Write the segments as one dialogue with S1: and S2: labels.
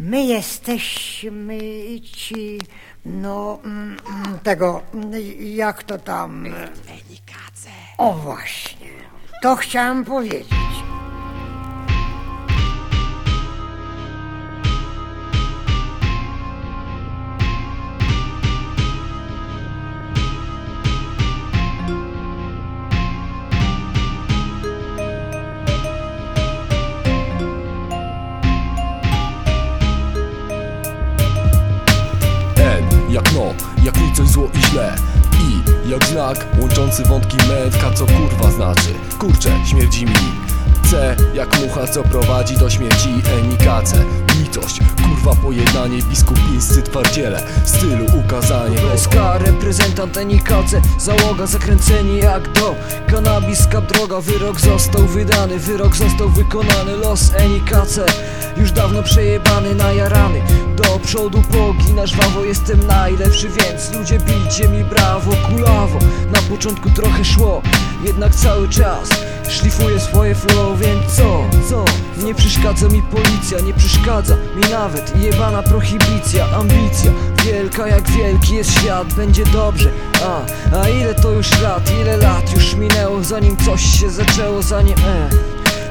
S1: My jesteśmy ci, no, mm, mm, tego, jak to tam... O właśnie, to chciałam powiedzieć.
S2: Zło i źle. I jak znak łączący wątki mętka co kurwa znaczy? Kurczę, śmierdzi mi. C jak mucha co prowadzi do śmierci Enikace, litość, kurwa pojednanie Biskupińscy twardziele, stylu ukazanie
S3: Reprezentant Enikace Załoga zakręceni jak do Kanabiska droga, wyrok został wydany Wyrok został wykonany, los Enikace Już dawno przejebany, najarany. Do przodu pogi, żwawo jestem najlepszy Więc ludzie bijcie mi brawo, kulawo. Na początku trochę szło, jednak cały czas Szlifuję swoje flow, więc co, co? Nie przeszkadza mi policja, nie przeszkadza mi nawet Jebana prohibicja, ambicja. Wielka jak wielki jest świat, będzie dobrze. A, a ile to już lat, ile lat już minęło Zanim coś się zaczęło, zanim e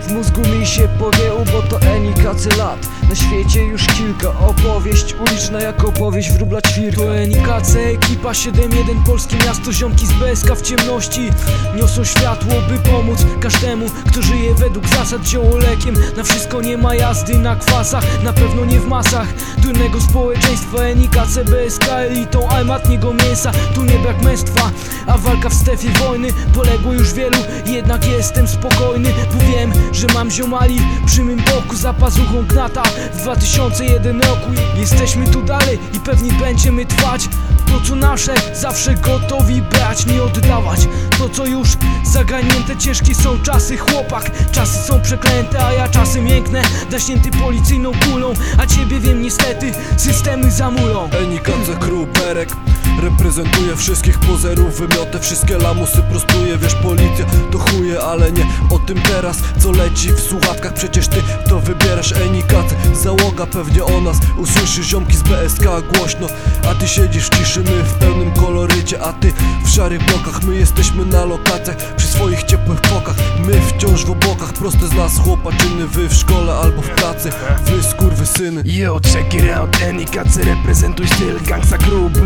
S3: w mózgu mi się pogięło, bo to enikace lat. Na świecie już kilka Opowieść uliczna jak opowieść wróbla ćwirka.
S4: To Enikace, ekipa 7-1 Polskie miasto, ziomki z BSK w ciemności. Niosą światło, by pomóc każdemu Kto żyje według zasad ziołolekiem. Na wszystko nie ma jazdy na kwasach Na pewno nie w masach. Durnego społeczeństwa Enikace, BSK elitą Almatniego mięsa, tu nie brak męstwa A walka w strefie wojny Poległo już wielu, jednak jestem spokojny Bo wiem, że mam ziomali. Przy mym boku Za pazuchą w 2001 roku Jesteśmy tu dalej i pewnie będziemy trwać To co nasze, zawsze gotowi brać, nie oddawać To co już zaganięte, ciężkie są czasy chłopak Czasy są przeklęte, a ja czasem mięknę Daśnięty policyjną kulą, a ciebie wiem niestety Systemy zamulą.
S2: Enikace Kruberek Reprezentuje wszystkich pozerów Wymiotę wszystkie lamusy prostuje Wiesz policja to chuje, ale nie o tym teraz Co leci w słuchawkach Przecież ty to wybierasz Enikace Załoga pewnie o nas Usłyszy. Ziomki z BSK głośno A ty siedzisz w ciszy, my w pełnym kolorycie A ty w szarych blokach. My jesteśmy na lokacjach Przy swoich ciepłych pokach My wciąż w obłokach Proste z nas chłopaczyny. Wy w szkole albo w pracy Wy skurwysyny.
S5: Yo, check it out, Enikace reprezentuj styl Gangsta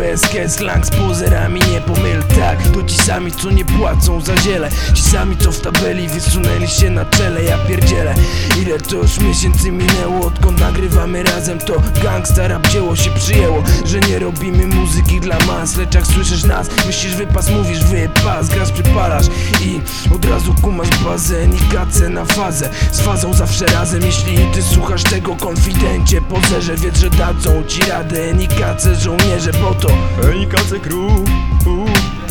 S5: BSK, slang z pozerami Nie pomyl, tak, to ci sami co nie płacą za ziele. Ci sami co w tabeli wysunęli się na czele Ja pierdzielę, ile to już miesięcy minęło Odkąd nagrywamy razem to gangsta rap dzieło się przyjęło Że nie robimy muzyki dla mas Lecz jak słyszysz nas, myślisz wypas, mówisz wypas Grasz, przypalasz i od razu kumasz bazę Enikace na fazę, z fazą zawsze razem Jeśli ty słuchasz tego konfidencie. Pozerze, wiedz, że dadzą ci radę. Enikace żołnierze, bo to.
S2: Enikace Crew